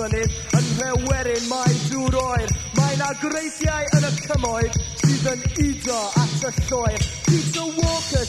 fan hyn yn rhewerin mae dŵr oer. Mae na greisiau yn y cymoedd sydd yn udo at y lloer. Peter Walker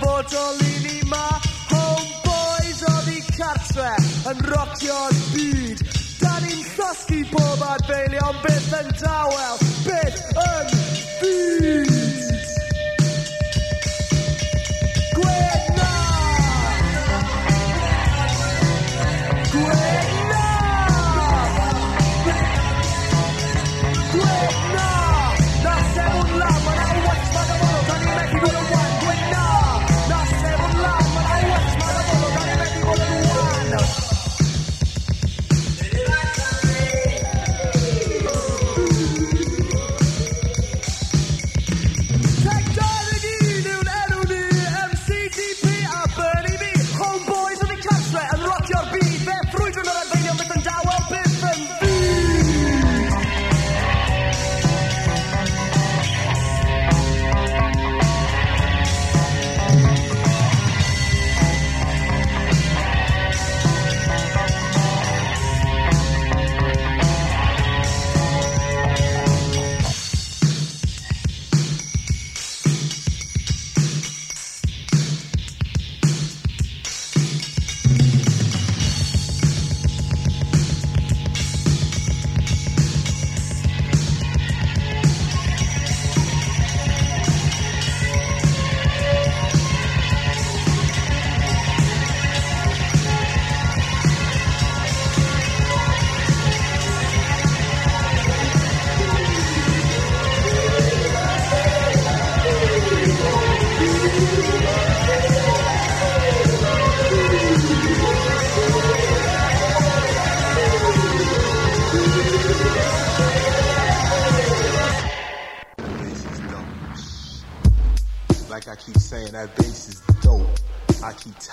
bod o lini ma Homeboys o ddi cartre yn rocio'r byd. Da ni'n llosgi bob adfeilion byth yn dawel?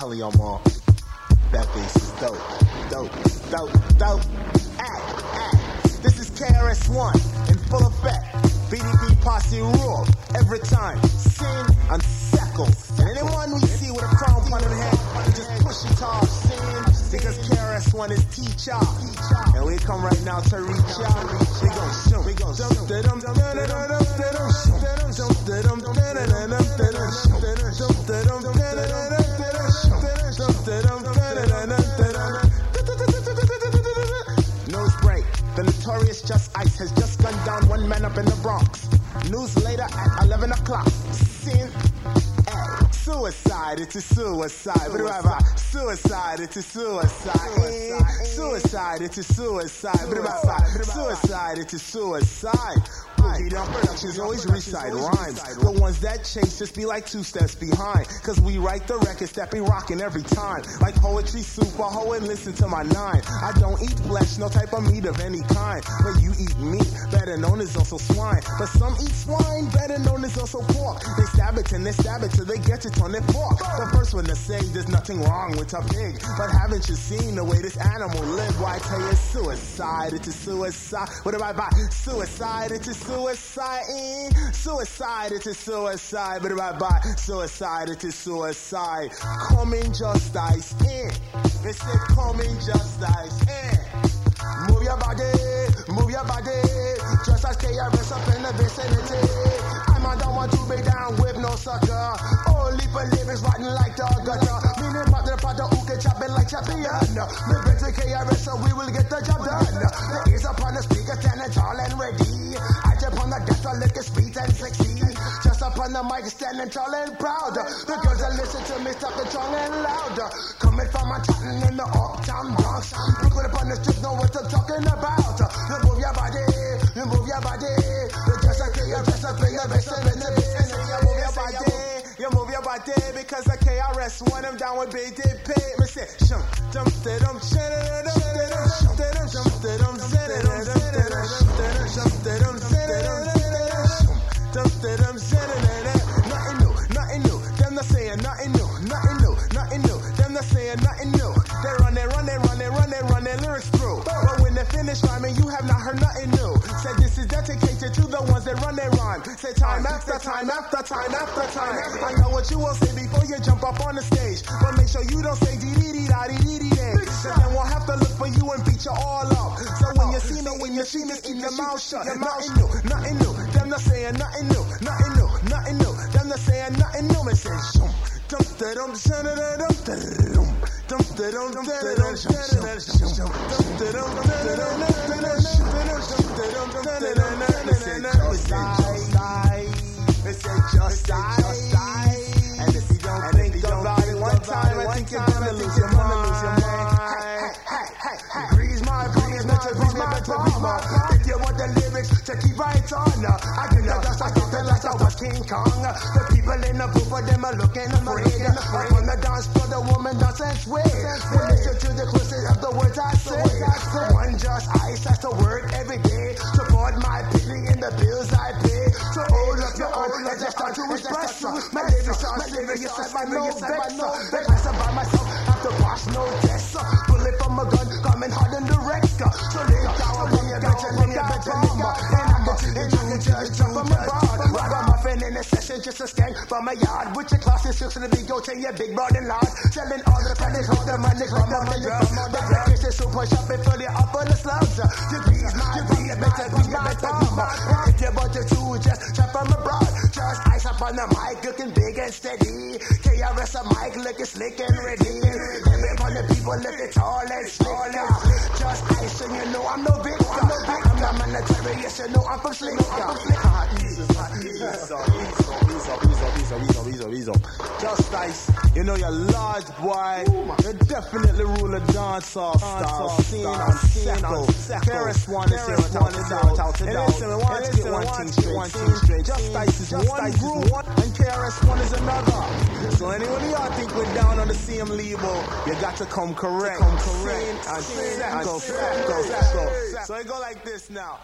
I keep telling notorious Just Ice has just gunned down one man up in the Bronx. News later at 11 o'clock. Sin. Hey, Suicide, it's a suicide. That? Suicide, it's a suicide. Eh, Suicide, it's a suicide. That? Suicide, it's a suicide. Boogie Down Productions always recite rhymes. The ones that chase just be like two steps behind. Cause we write the records that be rocking every time. Like poetry soup, I hoe and listen to my nine. I don't eat flesh, no type of meat of any kind. But you eat meat, better known as also swine. But some eat swine, better known as also pork. They stab it and they stab it till they get it on their fork. The first one to say there's nothing wrong with a pig. But haven't you seen the way this animal live? Why tell you it's suicide, it's a suicide. What do I buy? Suicide, it's a suicide. Eh? Suicide, it's a suicide. Do I buy? Suicide, it's a suicide. Coming justice, eh? They say coming justice, eh? Move your body, move your body. Just as KRS up in the vicinity. I'm don't want to be down with no sucker. Only for lyrics rotten like the gutter. Meaning about the pot who can chop it like champion. Me better KRS so we will get the job done. The ears upon the speaker standing tall and ready. I jump on the desk, I look at sweet and sexy. Just upon the mic standing tall and proud. The girls that listen to me stop the tongue and loud. Coming from Manhattan in the uptown Bronx. Brooklyn upon the strip know what I'm talking about. You move your body, you move your body. Because the KRS one them down with big did pay. Me say, dum, shum, da, dum, da, dum, shum, da, dum, shum, da, dum, da, dum, dum, da, dum, shum, da, dum, shum, da, dum, da, dum, shum, dum, da, dum, da, da, Nothing new, nothing new. Them not saying nothing new, nothing after time after time after time. I know what you will say before you jump up on the stage. But make sure you don't say dee dee dee da dee dee dee day. Then we'll have to look for you and beat you all up. So when you see me, when you see me, keep your mouth shut. Nothing new, nothing new. Them not saying nothing new, nothing new, nothing new. Them not saying nothing new. Me say shum, dum da dum da da da dum da dum. Dum da dum da da dum shum shum shum. Dum da dum da da dum da da dum dum da dum da da dum. Me say just die, me say just die, just die. And if you don't think about it one time, I think you're gonna lose your mind. Breeze my not to breeze my bomber. If you want the lyrics to keep right on, I can just I thought like I was King Kong. The people in the booth, but them are looking afraid. Up on the dance floor, the woman dance and sway. They listen to the closest of the words I say. The one just ice has to work every day. Support my pity in the bills I pay. Let's just start to express. My lyrics are serious, my no vex. The class by myself, have to pass no test. Bullet from a gun, coming hard in direct. So lay down, lay better, lay better, nigga. And I'm the you just jump my board. Ragamuffin in a session, just a skank from my yard. With your classes, six in the big go, tell your big brother and lord. Selling all the pennies, hold the money, come on the drum. The breakfast is super shop it fully up on the slums. You be, you be a better, be a better bomber. If you want to do, just jump from abroad. Up on the mic, looking big and steady. KRS a mic, looking slick and ready. Every on the people looking tall and slick. Just ice and you know I'm no victim. I'm not military, yes you know I'm from slick. Just ice, you know you're large boy. You definitely rule a dance off style. Seen on Sacco. KRS One is here without a doubt. And listen, we want to get one thing straight. One thing straight. Just ice is one group, and KRS One is another. So anyone of y'all think we're down on the same label, you got to come correct. Come correct. And Sacco, Sacco, Sacco. So it go like this now.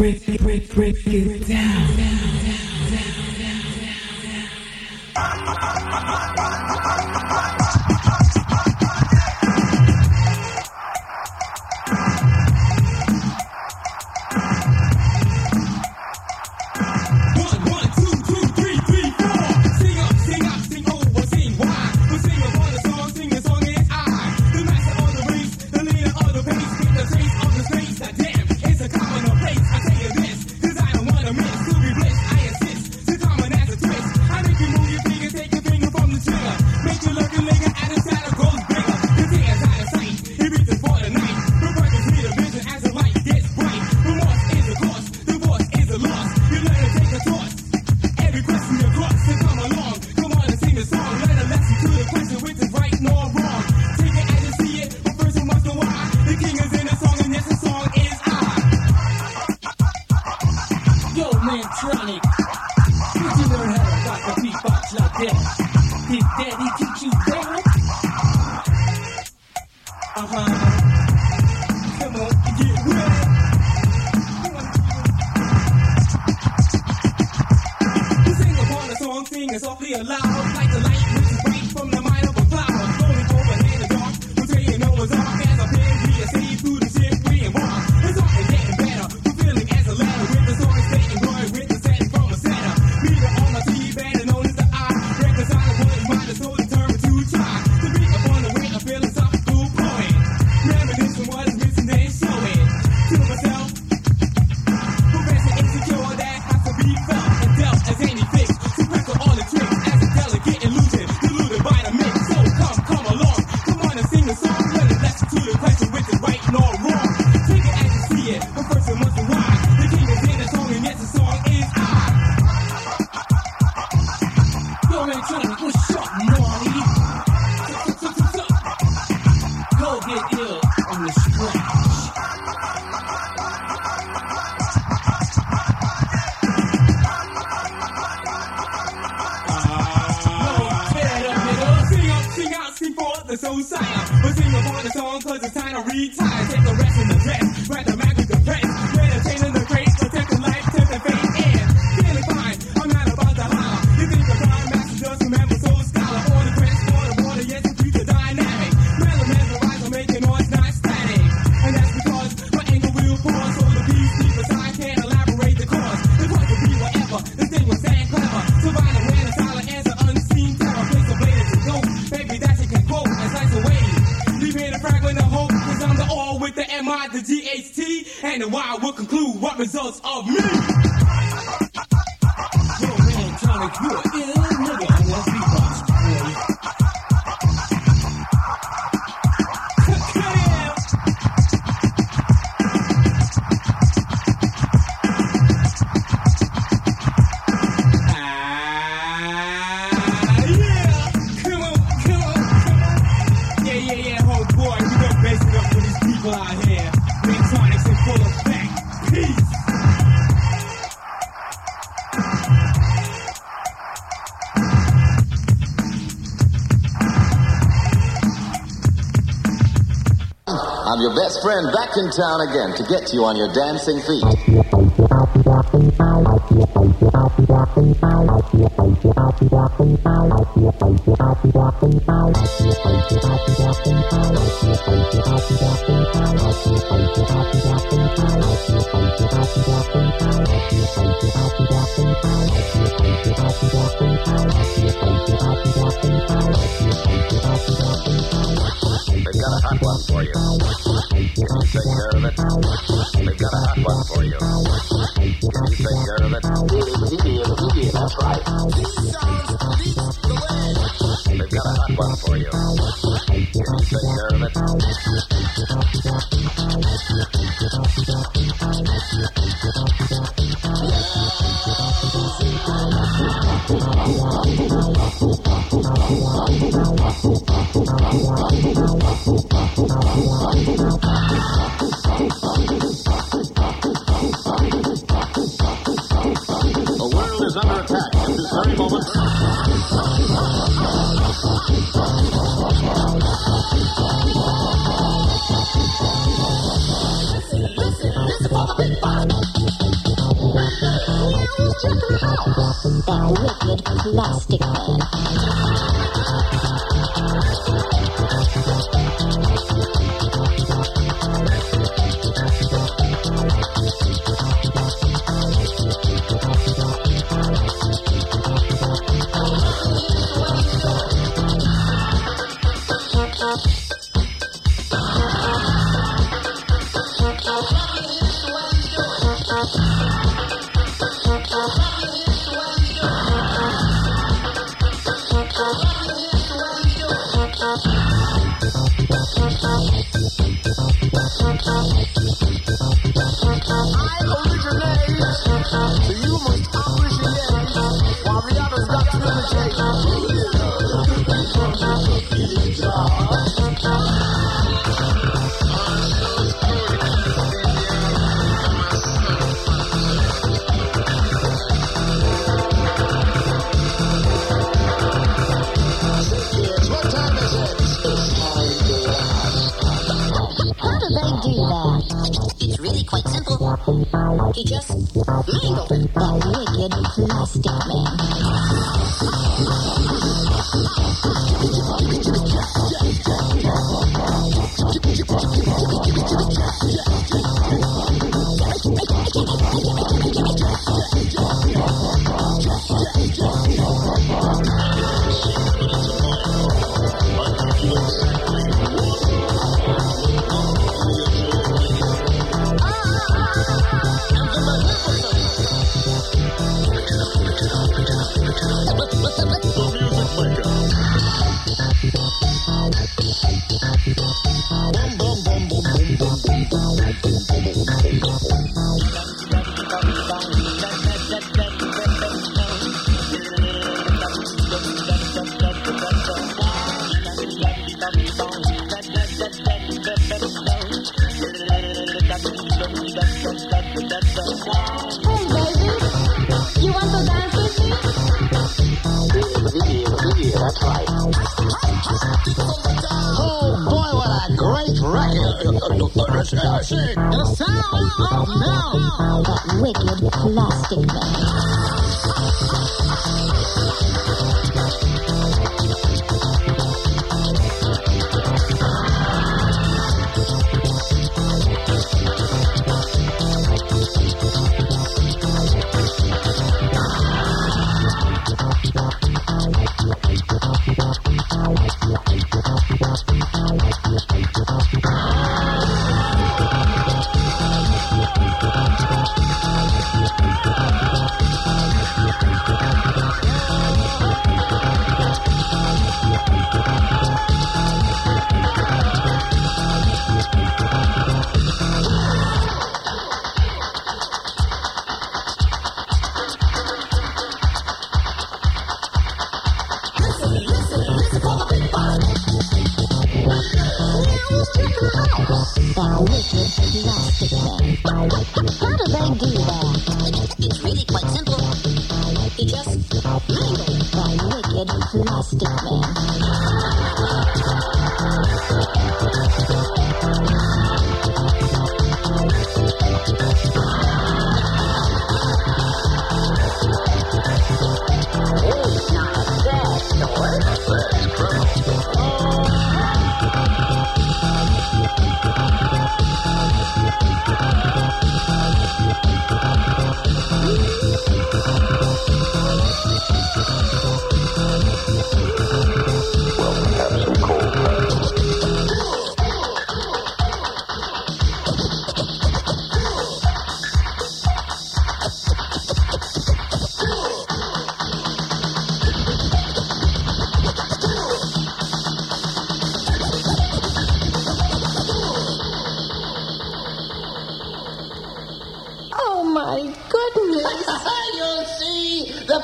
Press all the tricks as a no sign. But sing a the song, cause it's time to retire. Take the rest in the rest. friend back in town again to get you on your dancing feet. Take care of it. They've got a hot one for you you care of it. That's right. They've got a hot one for you. Care of it? That wicked plastic man.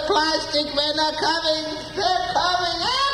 Plastic men are coming. They're coming. plastic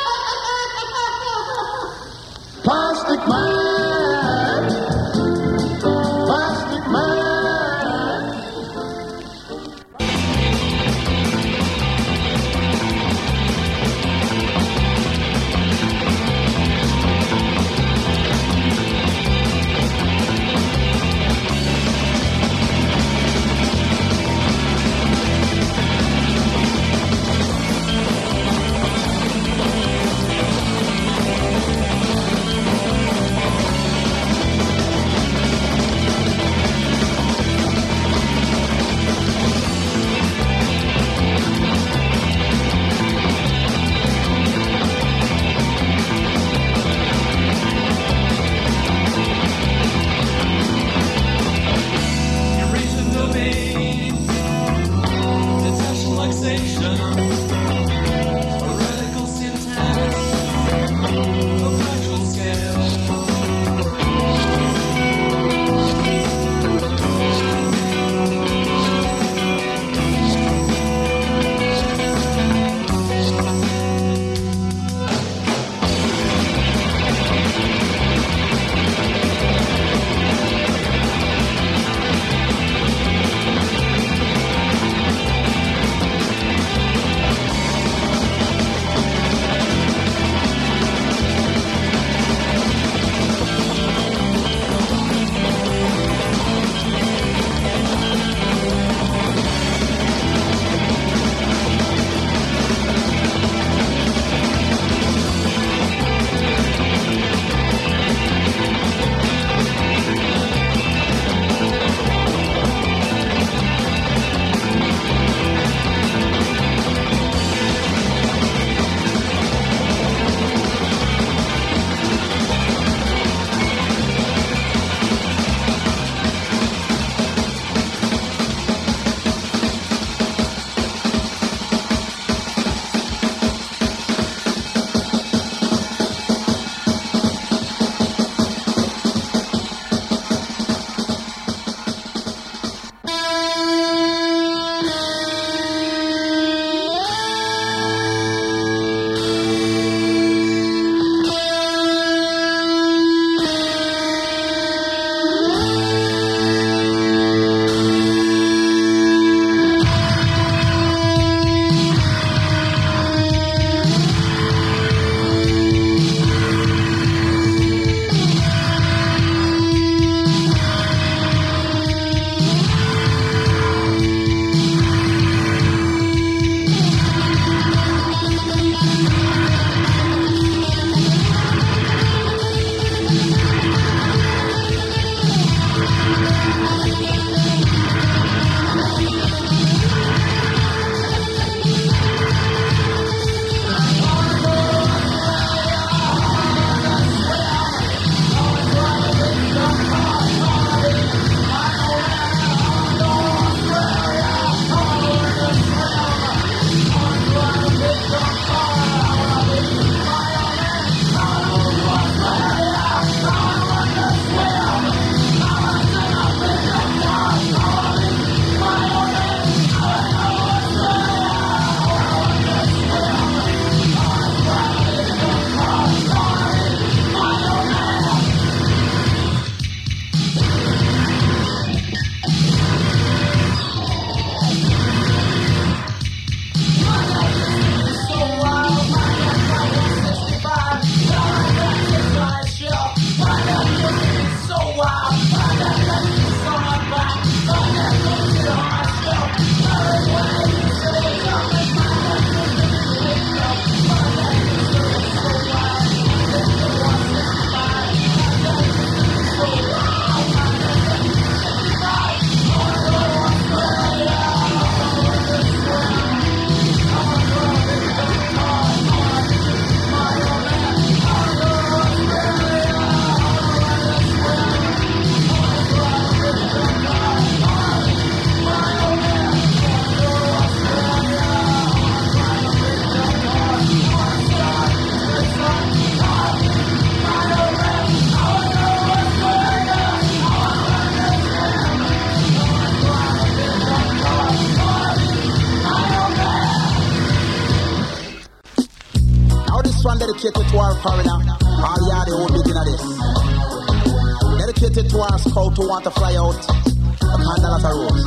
want to fly out a candle as a rose.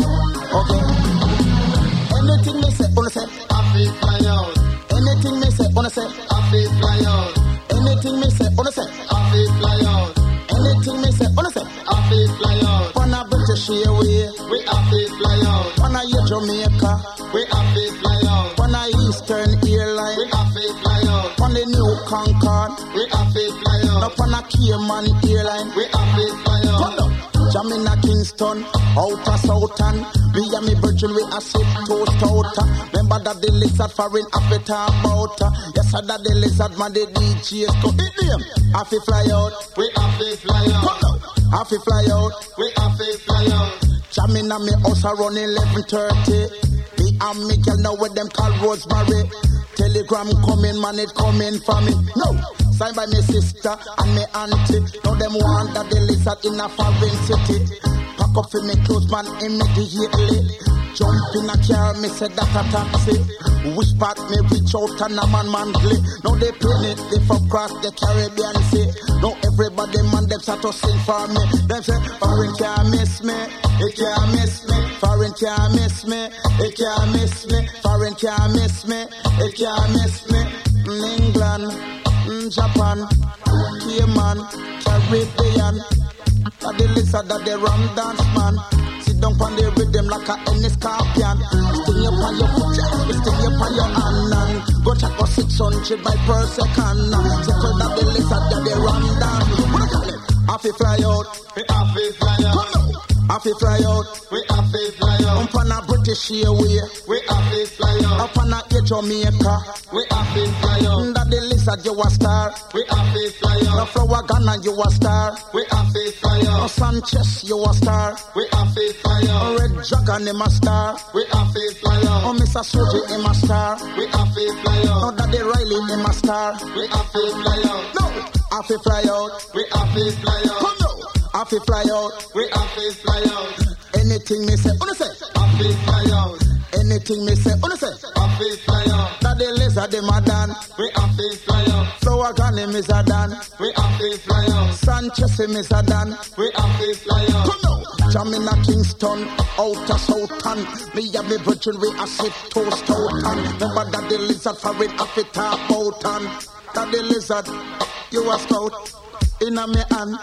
Okay? Anything me say, wanna say, I feel fly out. Anything me say, wanna say, I feel fly out. Anything me say, wanna say, I feel fly out. Anything me say, wanna say, I feel fly out. Wanna British Airway, we I feel fly out. Wanna your Jamaica, we I feel fly out. Wanna Eastern Airline, we I feel fly out. Wanna New Concorde, we I feel fly out. Now wanna Cayman Airline, Jamina Kingston, outer Southern, me and me virgin we a sit toast out. Remember that the lizard foreign Africa about. Yes, I that the lizard man the DJs go in them. I fi fly out, we I fi fly out. I fi fly out, we I fi fly out. Jamina me house around eleven thirty. Me and me girl know what them call Rosemary. Telegram coming, man, it coming for me. No, signed by me sister and me auntie. Now them want that the lizard in a foreign city. Pack up for me clothes, man, immediately. Jump in a car, me say that a taxi. Wish back me reach out and a man manly. Now they pin it, they for cross the Caribbean Sea. Now everybody man them start to sing for me. Them say foreign can't miss me, it can't miss me. Foreign can't miss me, it can't miss me. Foreign can't miss me, it can't miss me. England, mm, Japan, Cayman, Caribbean. That the lizard that the ram dance man. Sit down on the rhythm like a any scorpion. Sting you on your foot, sting you on your hand. And go check for 600 by per second. Circle that the lizard that the ram dance. What I call it? To fly out. To fly out. Have to fly out. We have to fly out. Up on a British Airway. We have to fly out. Up on a Jamaica. We have to fly out. That the lizard you a star. We have to fly out. The Flourgon you a star. We have to fly out. No Sanchez you a star. We have to fly out. Red Dragon him a star. We have to fly out. Oh Mr. Soji him a star. We have to fly out. No Daddy Riley him a star. We have to fly out. No, have to fly out. We have to fly out. Come to fly out. We to fly out. Anything me say, wanna say? To fly out. Anything me say, wanna say? To fly out. That the lizard them a done. We to fly out. Flower him is a done. We to fly out. Sanchez him is a done. We to fly out. Come on. Jamina Kingston, outer Southern. Me and me virgin we a sit toast out. Remember that the lizard for it have it talk about. and That the lizard, you a scout. In a me hand,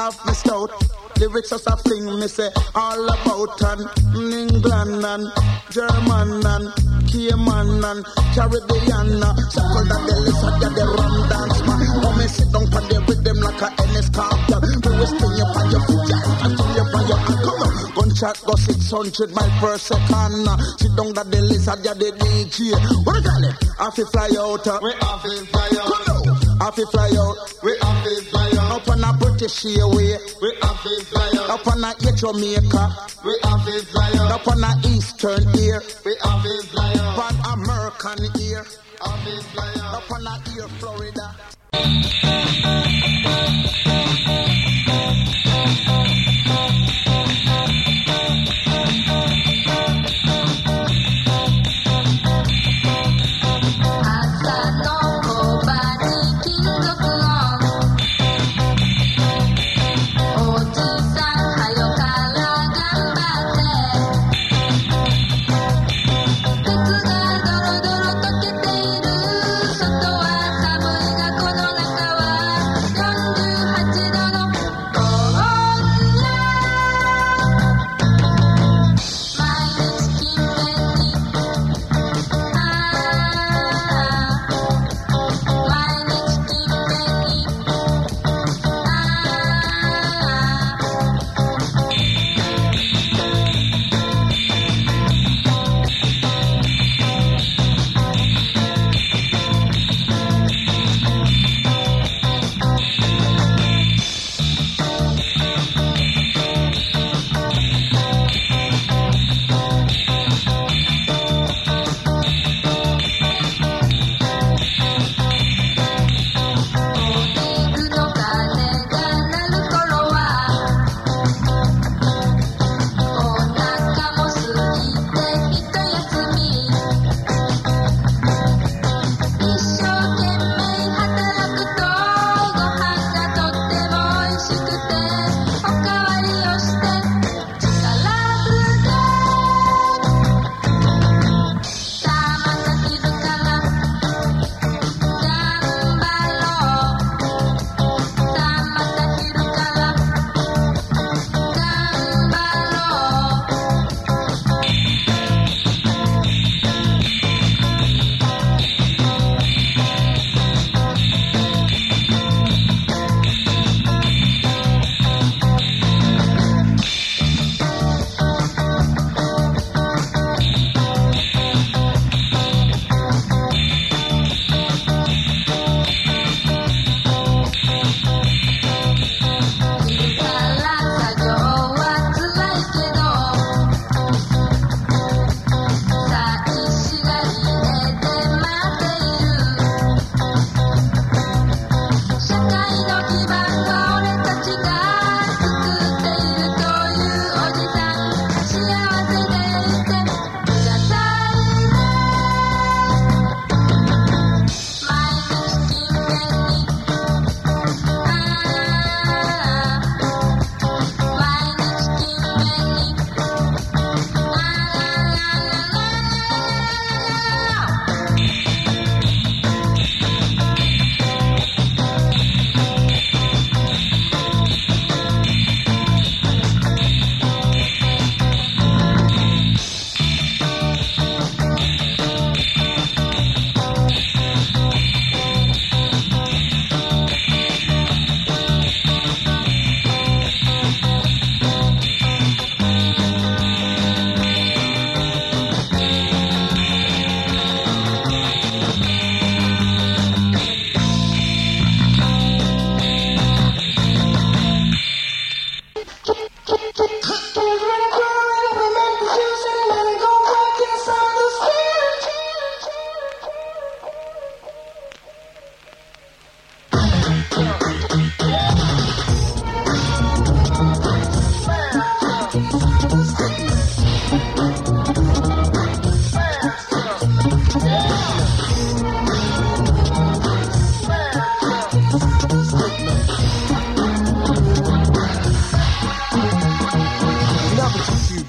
have me stout. Lyrics as a fling, me say all about and England and German and Cayman and Caribbean. Circle that the lizard, that the rum dance man. Come me sit down on the rhythm like a NS scorpion. Do a sting you on your foot, yeah, and sting you on your on. chat go 600 miles per second. Sit down that the lizard, ya the DJ. What you call it? You fly out. uh. We off it fly out. Off you fly out. We off it fly out. Up on a British airway. We off it fly out. Up on a Jamaica. We off it fly out. Up on a Eastern ear. We off it fly out. Up on American ear. Off it fly out. Up on a ear, Florida.「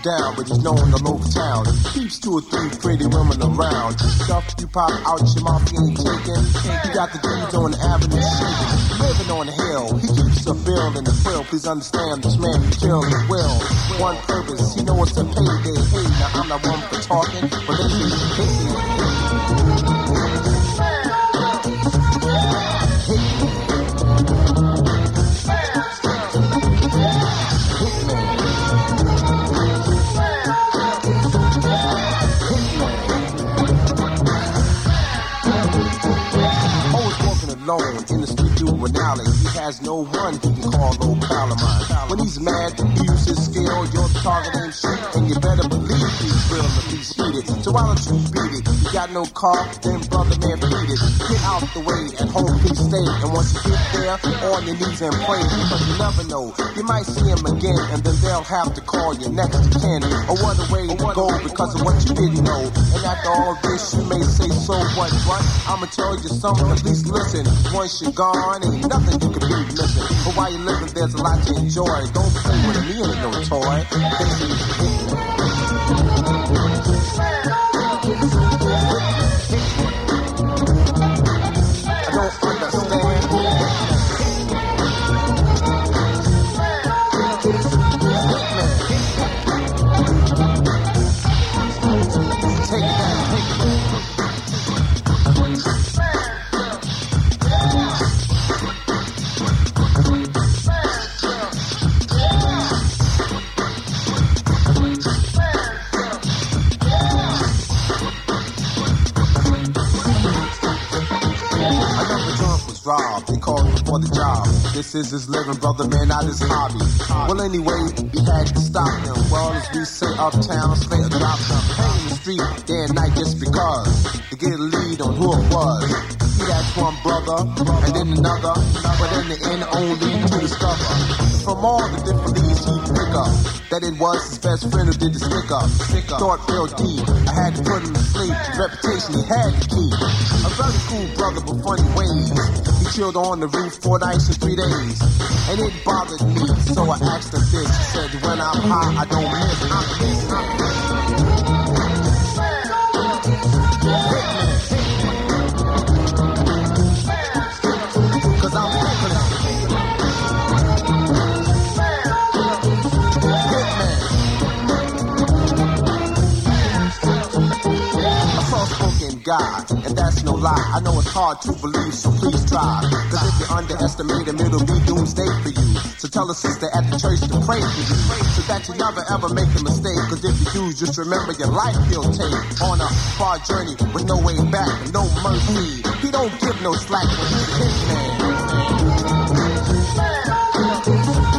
down, but he's known all over town. Keeps two or three pretty women around. Stuff you pop out your mouth, ain't taking. You got the dudes on the avenue shaking. Living on the hill, he keeps a bill in the frill. Please understand this man can kill the will. One purpose, he know it's a payday. Hey, now I'm not one for talking, but this is you hate Ronaldo has no one he can call no pal of mine. When he's mad, use his skill, your target ain't shit, and you better believe he's real if he's heated. So why don't you beat it? You got no car, then brother man beat it. Get out the way and home please stay. And once you get there, on your knees and pray, because you never know. You might see him again, and then they'll have to call you next to kin. Or what a way to go because of what you didn't know. And after all this, you may say, so what, what? I'ma tell you something, at least listen. Once you're gone, ain't nothing you can But while you're living, there's a lot to enjoy. Don't play with me, ain't no toy. Is his living, brother, man, not his hobby. Well, anyway, he had to stop him. Well, as we say uptown, Slater dropped him. Hang the street day and night just because. To get a lead on who it was. He had one brother, and then another, but in the end, only to discover. From all the different leads he pick up, that it was his best friend who did the stick up. Thought real deep, I had to put him to sleep. Reputation he had to keep. A very cool brother, but funny ways. He chilled on the roof four nights and three days. And it bothered me, so I asked him this. He said, when I'm high, I don't miss. I'm soft-spoken and that's no lie. I know it's hard to believe, so please try. Cause if you underestimate him, it'll be doomsday for you. So tell a sister at the church to pray for you. So that you never ever make a mistake. Cause if you do, just remember your life he'll take. On a far journey with no way back no mercy. He don't give no slack when he's a hitman.